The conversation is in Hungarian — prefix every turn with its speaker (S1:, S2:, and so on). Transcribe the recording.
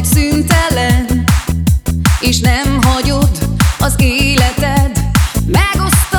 S1: vagy szüntelen És nem hagyod az életed Megosztani